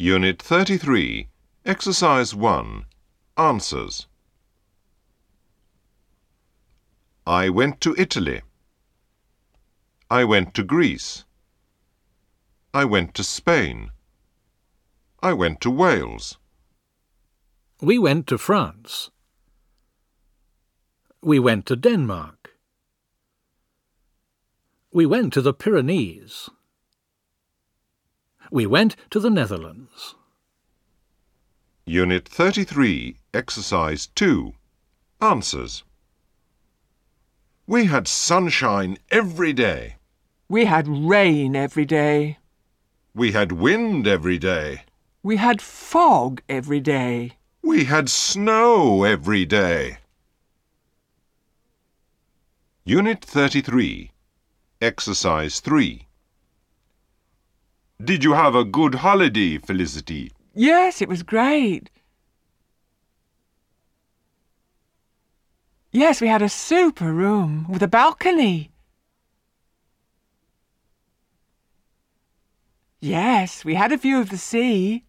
Unit 33, Exercise 1. Answers. I went to Italy. I went to Greece. I went to Spain. I went to Wales. We went to France. We went to Denmark. We went to the Pyrenees. We went to the Netherlands. Unit 33, Exercise 2. Answers. We had sunshine every day. We had rain every day. We had wind every day. We had fog every day. We had snow every day. Unit 33, Exercise 3. Did you have a good holiday, Felicity? Yes, it was great. Yes, we had a super room with a balcony. Yes, we had a view of the sea.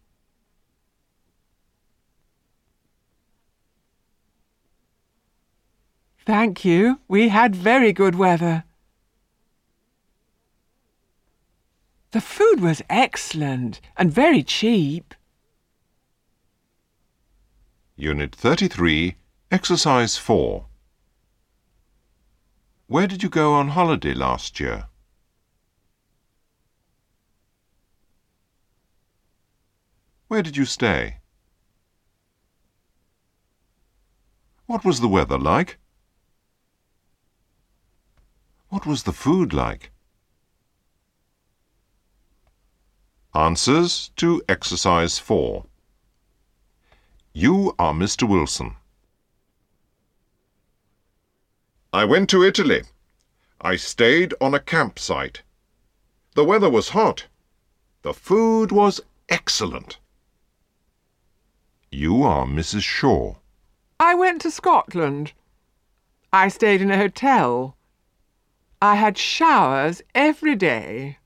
Thank you. We had very good weather. The food was excellent and very cheap. Unit 33, Exercise 4. Where did you go on holiday last year? Where did you stay? What was the weather like? What was the food like? Answers to Exercise 4. You are Mr. Wilson. I went to Italy. I stayed on a campsite. The weather was hot. The food was excellent. You are Mrs. Shaw. I went to Scotland. I stayed in a hotel. I had showers every day.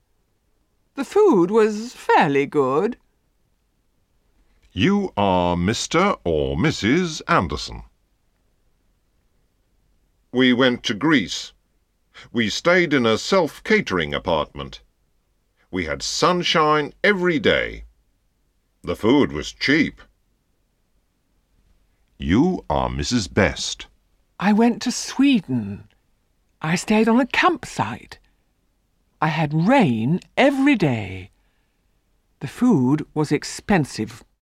The food was fairly good. You are Mr. or Mrs. Anderson. We went to Greece. We stayed in a self-catering apartment. We had sunshine every day. The food was cheap. You are Mrs. Best. I went to Sweden. I stayed on a campsite. I had rain every day. The food was expensive.